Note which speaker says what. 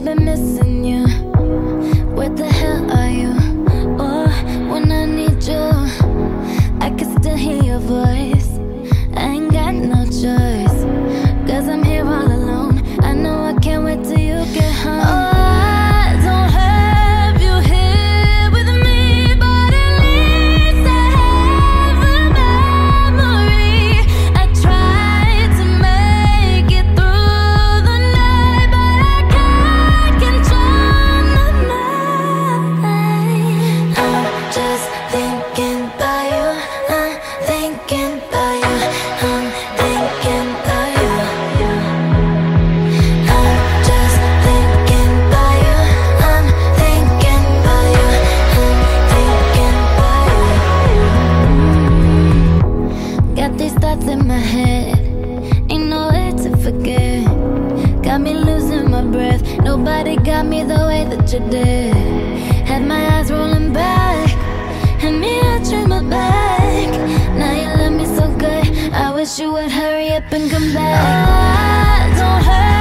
Speaker 1: I've been missing Nobody got me the way that you did. Had my eyes rolling back, had me answering my back. Now you love me so good. I wish you would hurry up and come back. Oh, don't hurt.